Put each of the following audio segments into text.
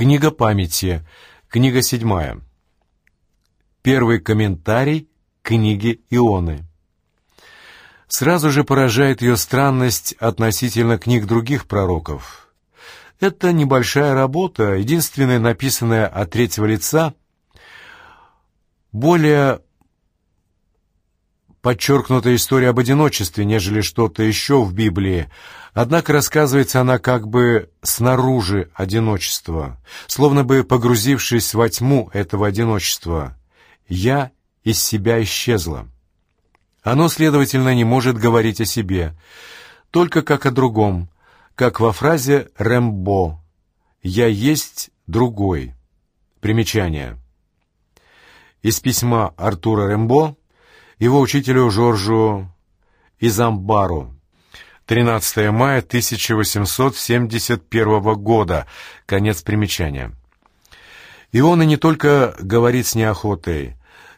Книга памяти. Книга седьмая. Первый комментарий книги Ионы. Сразу же поражает ее странность относительно книг других пророков. Это небольшая работа, единственная написанная от третьего лица, более подчеркнута история об одиночестве, нежели что-то еще в Библии, однако рассказывается она как бы снаружи одиночества, словно бы погрузившись во тьму этого одиночества. «Я из себя исчезла». Оно, следовательно, не может говорить о себе, только как о другом, как во фразе «Рэмбо» «Я есть другой». Примечание. Из письма Артура Рэмбо его учителю Жоржу Изамбару. 13 мая 1871 года. Конец примечания. И он и не только говорит с неохотой,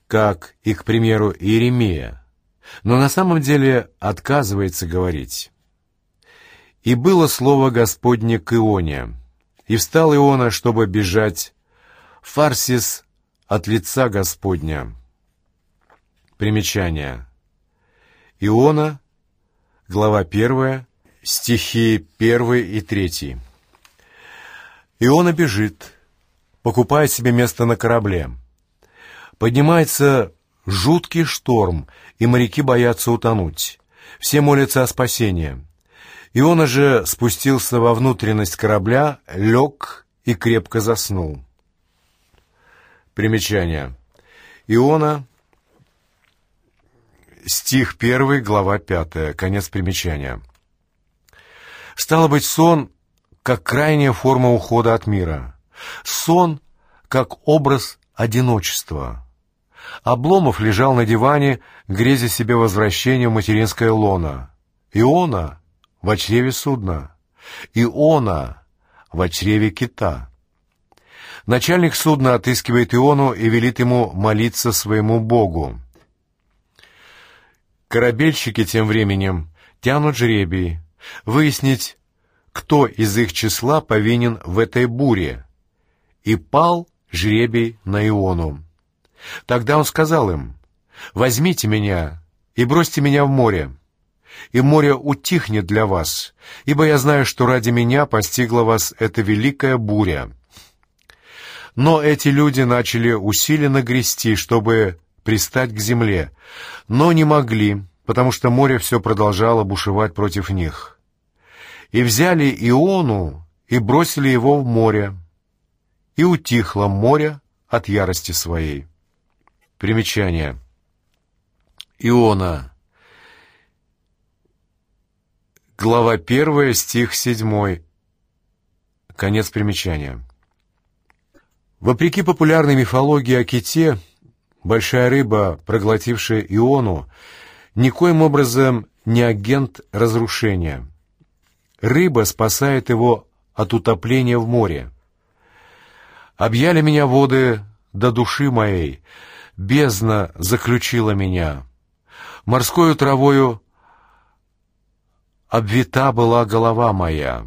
как и, к примеру, Иеремия, но на самом деле отказывается говорить. «И было слово Господне к Ионе, и встал Иона, чтобы бежать, фарсис от лица Господня». Примечание. Иона, глава 1, стихи 1 и 3. Иона бежит, покупает себе место на корабле. Поднимается жуткий шторм, и моряки боятся утонуть. Все молятся о спасении. Иона же спустился во внутренность корабля, лег и крепко заснул. Примечание. Иона стих 1, глава 5, конец примечания. Стало быть, сон как крайняя форма ухода от мира. Сон как образ одиночества. Обломов лежал на диване, грезя себе возвращение в материнское лоно. Иона в чреве судна. Иона в чреве кита. Начальник судна отыскивает Иону и велит ему молиться своему Богу. Корабельщики тем временем тянут жребий, выяснить, кто из их числа повинен в этой буре. И пал жребий на Иону. Тогда он сказал им, «Возьмите меня и бросьте меня в море, и море утихнет для вас, ибо я знаю, что ради меня постигла вас эта великая буря». Но эти люди начали усиленно грести, чтобы пристать к земле, но не могли, потому что море все продолжало бушевать против них. И взяли Иону и бросили его в море, и утихло море от ярости своей. Примечание. Иона. Глава 1, стих 7. Конец примечания. Вопреки популярной мифологии о ките, Большая рыба, проглотившая Иону, никоим образом не агент разрушения. Рыба спасает его от утопления в море. «Объяли меня воды до души моей, бездна заключила меня. Морскою травою обвита была голова моя».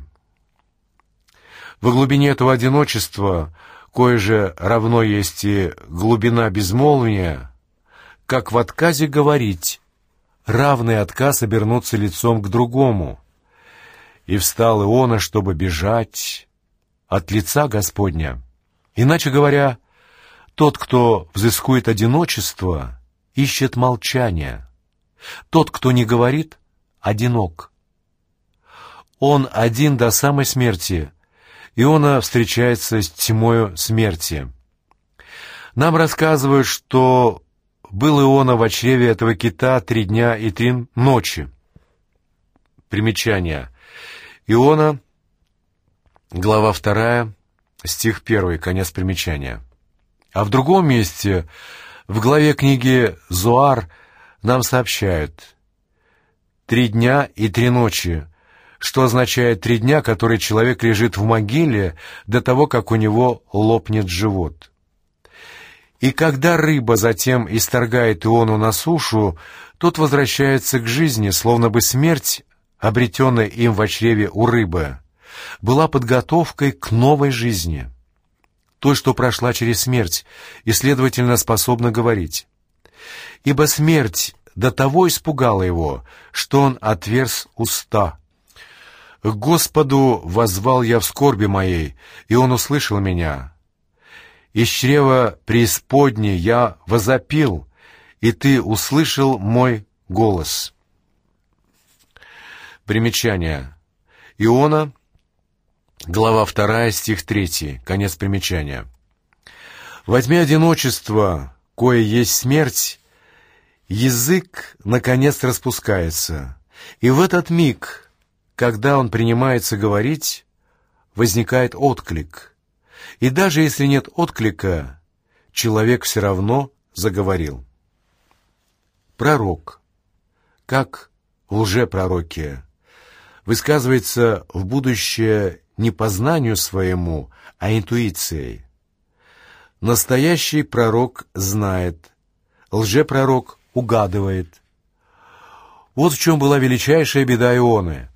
В глубине этого одиночества кое же равно есть и глубина безмолвия, как в отказе говорить, равный отказ обернуться лицом к другому. И встал Иона, чтобы бежать от лица Господня. Иначе говоря, тот, кто взыскует одиночество, ищет молчания. Тот, кто не говорит, одинок. Он один до самой смерти, Иона встречается с тьмою смерти. Нам рассказывают, что был Иона в чреве этого кита три дня и три ночи. Примечание. Иона, глава вторая, стих первый, конец примечания. А в другом месте, в главе книги «Зуар», нам сообщают «Три дня и три ночи что означает три дня, которые человек лежит в могиле до того, как у него лопнет живот. И когда рыба затем исторгает Иону на сушу, тот возвращается к жизни, словно бы смерть, обретенная им в чреве у рыбы, была подготовкой к новой жизни. той, что прошла через смерть, и, следовательно, способна говорить. Ибо смерть до того испугала его, что он отверз уста. К Господу возвал я в скорби моей, и Он услышал меня. Из чрева преисподней я возопил, и Ты услышал мой голос». Примечание. Иона, глава 2, стих 3, конец примечания. «Возьми одиночество, кое есть смерть, язык, наконец, распускается, и в этот миг, когда он принимается говорить, возникает отклик. И даже если нет отклика, человек все равно заговорил. Пророк. Как лжепророки высказывается в будущее не по знанию своему, а интуицией. Настоящий пророк знает, лжепророк угадывает. Вот в чем была величайшая беда Ионы.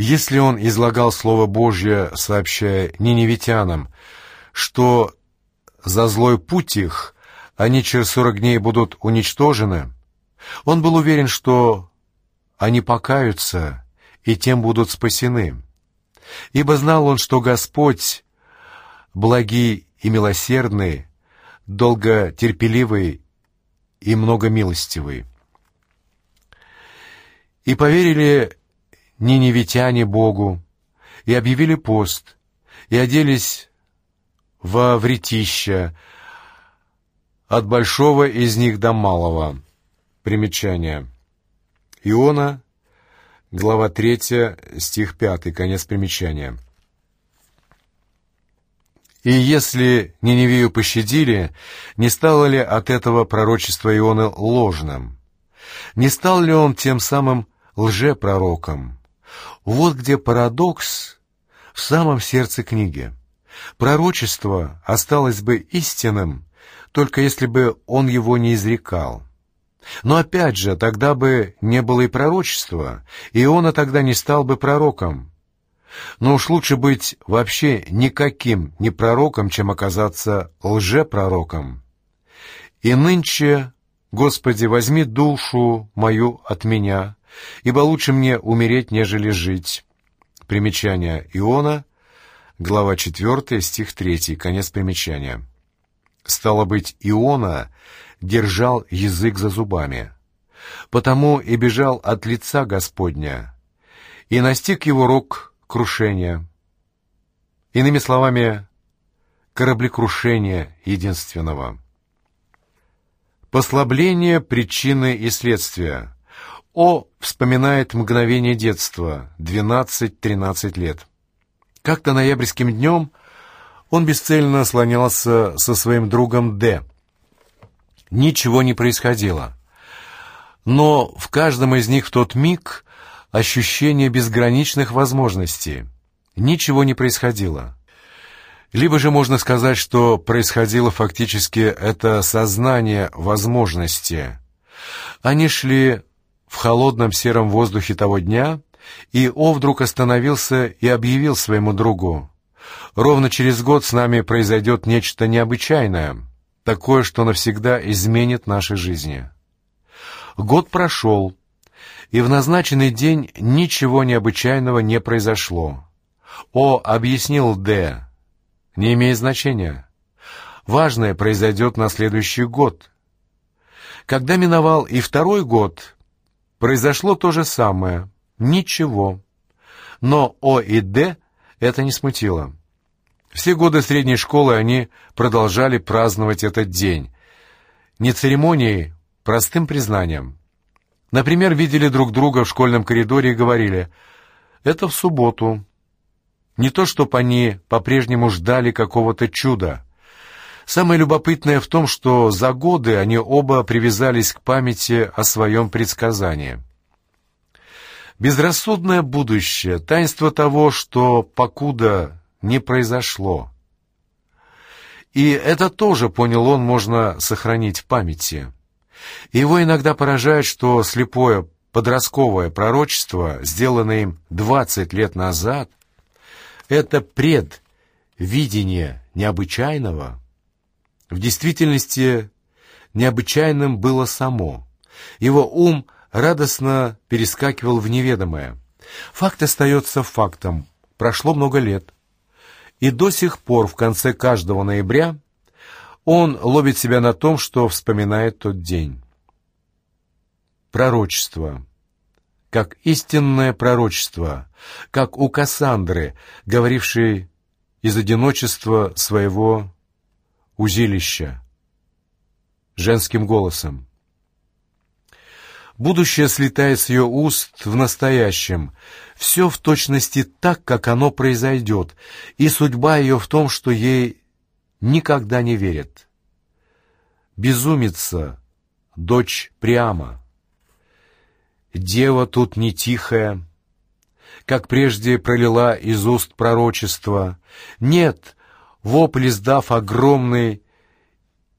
Если он излагал Слово Божье, сообщая ниневитянам, что за злой путь их они через сорок дней будут уничтожены, он был уверен, что они покаются и тем будут спасены. Ибо знал он, что Господь, благий и милосердный, долготерпеливый и многомилостивый. И поверили ниневитяне Богу, и объявили пост, и оделись во вретища, от большого из них до малого. Примечание. Иона Глава 3, стих 5, конец примечания. «И если Ниневию пощадили, не стало ли от этого пророчество Ионы ложным? Не стал ли он тем самым лжепророком? Вот где парадокс в самом сердце книги. Пророчество осталось бы истинным, только если бы он его не изрекал. Но опять же, тогда бы не было и пророчества, и Иона тогда не стал бы пророком. Но уж лучше быть вообще никаким не пророком, чем оказаться лжепророком. И нынче, Господи, возьми душу мою от меня, ибо лучше мне умереть, нежели жить. Примечание Иона, глава 4, стих 3, конец примечания. Стало быть, Иона держал язык за зубами. Потому и бежал от лица Господня, и настиг его рук крушения. Иными словами, кораблекрушение единственного. Послабление причины и следствия. О вспоминает мгновение детства, 12-13 лет. Как-то ноябрьским днем он бесцельно слонялся со своим другом Д, ничего не происходило. Но в каждом из них в тот миг ощущение безграничных возможностей. Ничего не происходило. Либо же можно сказать, что происходило фактически это сознание возможности. Они шли в холодном сером воздухе того дня, и О вдруг остановился и объявил своему другу. «Ровно через год с нами произойдет нечто необычайное» такое, что навсегда изменит наши жизни. Год прошел, и в назначенный день ничего необычайного не произошло. О объяснил Д. Не имеет значения. Важное произойдет на следующий год. Когда миновал и второй год, произошло то же самое. Ничего. Но О и Д это не смутило. Все годы средней школы они продолжали праздновать этот день. Не церемонией, простым признанием. Например, видели друг друга в школьном коридоре и говорили «это в субботу». Не то, чтобы они по-прежнему ждали какого-то чуда. Самое любопытное в том, что за годы они оба привязались к памяти о своем предсказании. Безрассудное будущее, таинство того, что покуда не произошло. И это тоже, понял он, можно сохранить в памяти. Его иногда поражает, что слепое подростковое пророчество, сделанное им 20 лет назад, это пред видение необычайного, в действительности необычайным было само. Его ум радостно перескакивал в неведомое. Факт остается фактом. Прошло много лет. И до сих пор в конце каждого ноября он ловит себя на том, что вспоминает тот день. Пророчество. Как истинное пророчество, как у Кассандры, говорившей из одиночества своего узилища женским голосом. Будущее слетает с ее уст в настоящем. Все в точности так, как оно произойдет, и судьба ее в том, что ей никогда не верят. Безумица, дочь Приама. Дева тут не тихая, как прежде пролила из уст пророчества. Нет, вопль издав огромный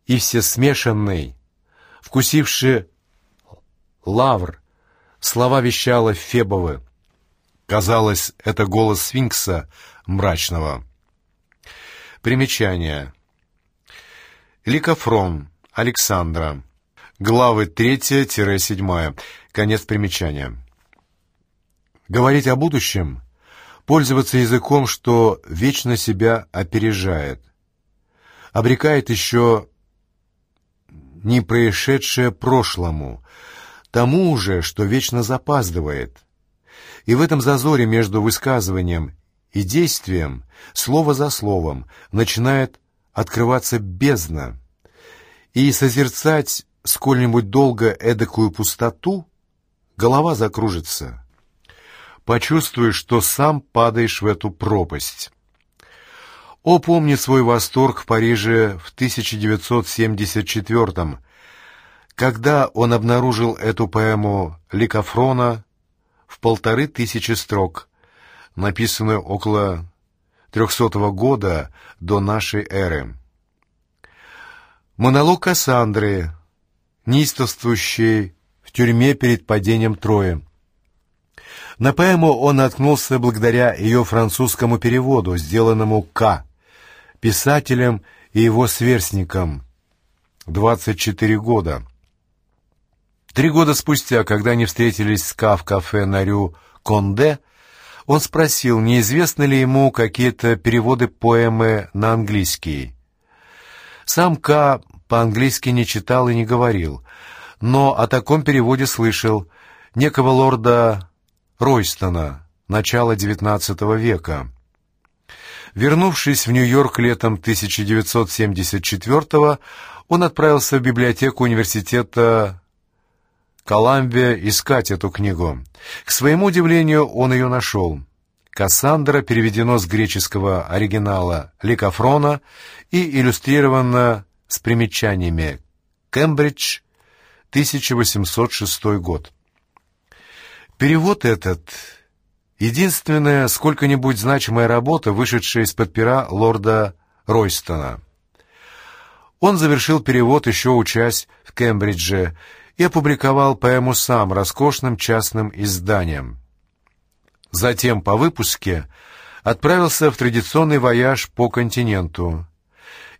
и всесмешанный, вкусивший лавр, слова вещала Фебовы. Казалось, это голос сфинкса мрачного. Примечание. Ликофрон Александра. Главы 3-7. Конец примечания. Говорить о будущем, пользоваться языком, что вечно себя опережает, обрекает еще не происшедшее прошлому, тому же, что вечно запаздывает. И в этом зазоре между высказыванием и действием, слово за словом, начинает открываться бездна, и созерцать сколь-нибудь долго эдакую пустоту, голова закружится. Почувствуешь, что сам падаешь в эту пропасть. О, помни свой восторг в Париже в 1974 когда он обнаружил эту поэму Ликофрона в полторы тысячи строк, написанную около трехсотого года до нашей эры. Монолог Кассандры, неистовствующий в тюрьме перед падением Трои. На поэму он наткнулся благодаря ее французскому переводу, сделанному К, писателем и его сверстником, 24 года. Три года спустя, когда они встретились с Ка в кафе на Рю Конде, он спросил, неизвестны ли ему какие-то переводы поэмы на английский. Сам Ка по-английски не читал и не говорил, но о таком переводе слышал некого лорда Ройстона, начала XIX века. Вернувшись в Нью-Йорк летом 1974 он отправился в библиотеку университета Коламбия искать эту книгу. К своему удивлению, он ее нашел. «Кассандра» переведено с греческого оригинала Ликофрона и иллюстрировано с примечаниями «Кембридж, 1806 год». Перевод этот — единственная сколько-нибудь значимая работа, вышедшая из-под пера лорда Ройстона. Он завершил перевод, еще учась в Кембридже, и опубликовал поэму сам роскошным частным изданием. Затем, по выпуске, отправился в традиционный вояж по континенту.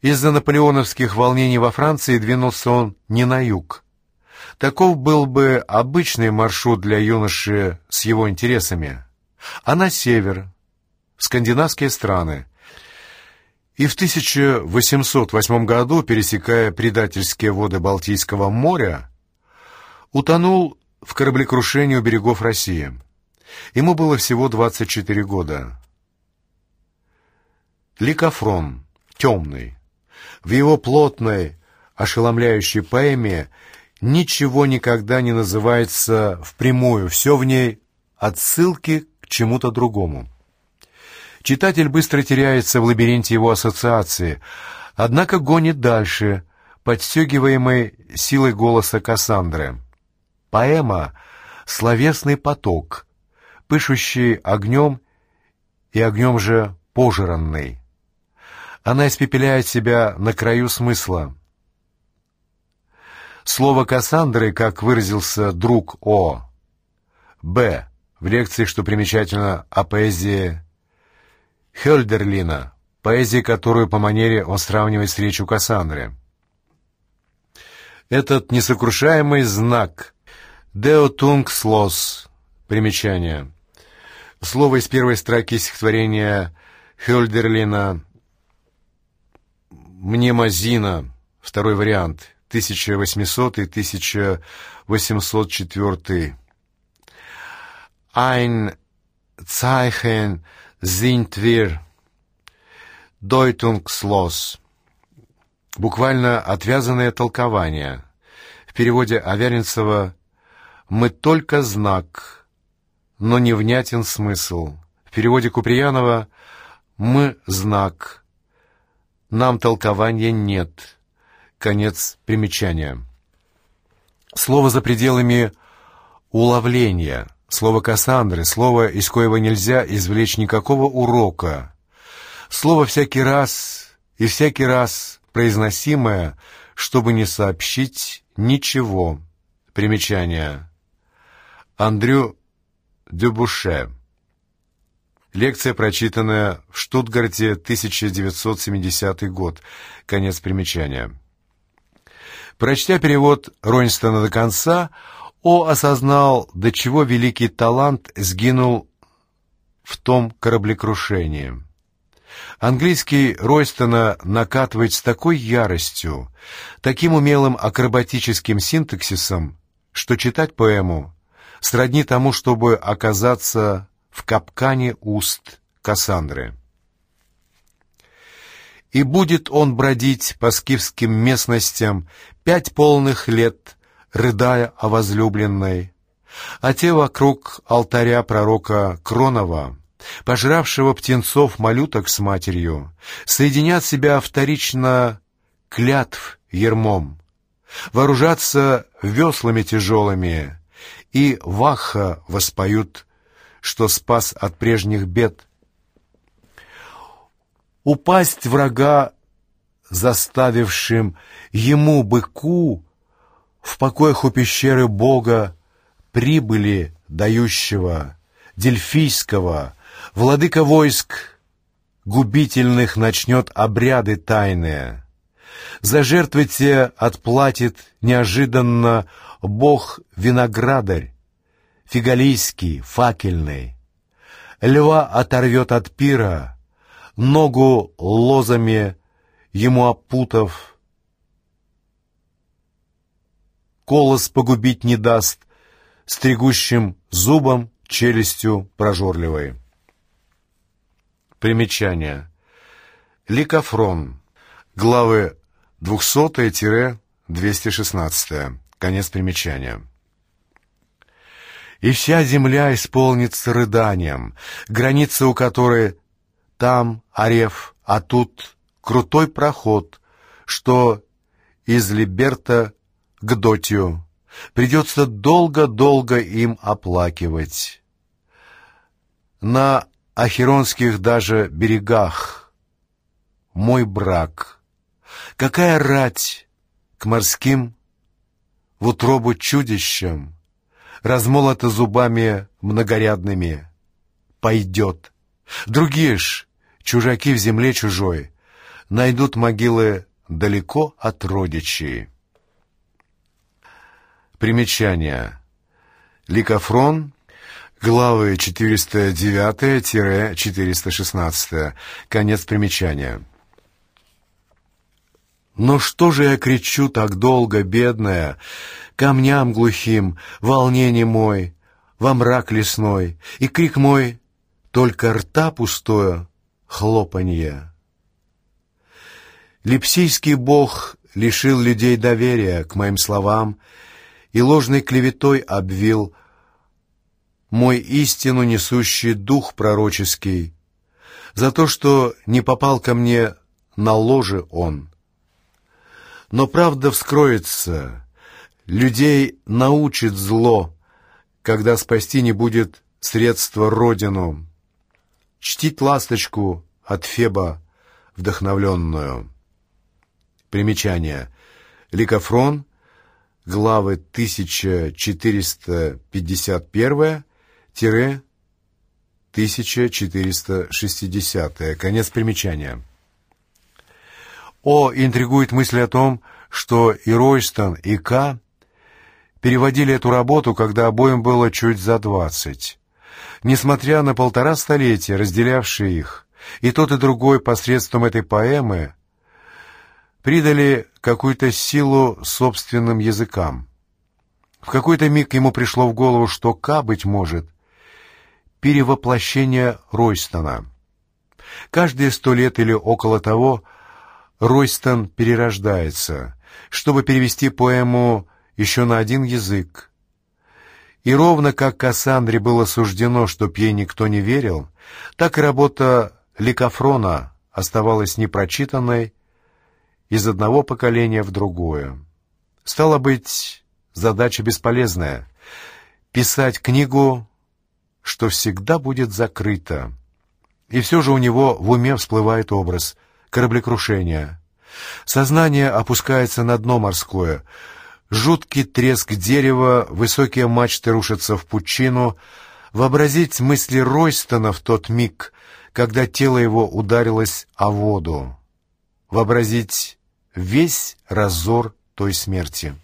Из-за наполеоновских волнений во Франции двинулся он не на юг. Таков был бы обычный маршрут для юноши с его интересами, а на север, в скандинавские страны. И в 1808 году, пересекая предательские воды Балтийского моря, утонул в кораблекрушении у берегов России. Ему было всего 24 года. Ликофрон, темный, в его плотной, ошеломляющей поэме ничего никогда не называется впрямую, все в ней отсылки к чему-то другому. Читатель быстро теряется в лабиринте его ассоциации, однако гонит дальше, подстегиваемый силой голоса Кассандры. Поэма — словесный поток, пышущий огнем и огнем же пожиранный. Она испепеляет себя на краю смысла. Слово Кассандры, как выразился друг О. Б. В лекции, что примечательно, о поэзии Хельдерлина, поэзия, которую по манере он сравнивает с речью Кассандры. Этот несокрушаемый знак «Део тунг слос» примечание. Слово из первой строки стихотворения Хёльдерлина «Мнемозина», второй вариант, 1800-1804. «Ein Zeichen sind wir Deutungslos». Буквально отвязанное толкование. В переводе Аверинцева «Мы только знак, но не внятен смысл». В переводе Куприянова «Мы знак, нам толкования нет». Конец примечания. Слово за пределами уловления, слово Кассандры, слово, из коего нельзя извлечь никакого урока. Слово всякий раз и всякий раз произносимое, чтобы не сообщить ничего. Примечание. Андрю Дюбуше. Лекция, прочитанная в Штутгарте, 1970 год. Конец примечания. Прочтя перевод Ронстона до конца, О осознал, до чего великий талант сгинул в том кораблекрушении. Английский Ройстона накатывает с такой яростью, таким умелым акробатическим синтаксисом, что читать поэму сродни тому, чтобы оказаться в капкане уст Кассандры. И будет он бродить по скифским местностям пять полных лет, рыдая о возлюбленной, а те вокруг алтаря пророка Кронова — пожравшего птенцов малюток с матерью, соединят себя вторично клятв ермом, вооружатся веслами тяжелыми и ваха воспоют, что спас от прежних бед. Упасть врага, заставившим ему быку, в покоях у пещеры Бога прибыли дающего, дельфийского, Владыка войск губительных начнет обряды тайные. За жертвы те отплатит неожиданно Бог-виноградарь, фигалийский, факельный. Льва оторвет от пира, ногу лозами ему опутав. Колос погубить не даст, стригущим зубом челюстью прожорливой. Примечание. Ликофрон. Главы 200-216. Конец примечания. И вся земля исполнится рыданием, граница у которой там Орев, а тут крутой проход, что из Либерта к Дотию. Придется долго-долго им оплакивать. На о херонских даже берегах. Мой брак. Какая рать к морским в утробу чудищам, размолота зубами многорядными, пойдет. Другие ж, чужаки в земле чужой, найдут могилы далеко от родичей. Примечание. Ликофрон Главы 409-416. Конец примечания. Но что же я кричу так долго, бедная, Камням глухим, волнение мой, Во мрак лесной, и крик мой Только рта пустое, хлопанье. Липсийский бог лишил людей доверия К моим словам И ложной клеветой обвил мой истину несущий дух пророческий, за то, что не попал ко мне на ложе он. Но правда вскроется, людей научит зло, когда спасти не будет средства родину, чтить ласточку от Феба вдохновленную. Примечание. Ликофрон, главы 1451 1460 Конец примечания. О, интригует мысль о том, что и Ройстон, и К переводили эту работу, когда обоим было чуть за двадцать. Несмотря на полтора столетия, разделявшие их, и тот, и другой посредством этой поэмы придали какую-то силу собственным языкам. В какой-то миг ему пришло в голову, что К, быть может, перевоплощение Ройстона. Каждые сто лет или около того Ройстон перерождается, чтобы перевести поэму еще на один язык. И ровно как Кассандре было суждено, чтоб ей никто не верил, так и работа Ликофрона оставалась непрочитанной из одного поколения в другое. Стало быть, задача бесполезная — писать книгу, что всегда будет закрыта. И все же у него в уме всплывает образ кораблекрушения. Сознание опускается на дно морское. Жуткий треск дерева, высокие мачты рушатся в пучину. Вообразить мысли Ройстона в тот миг, когда тело его ударилось о воду. Вообразить весь разор той смерти.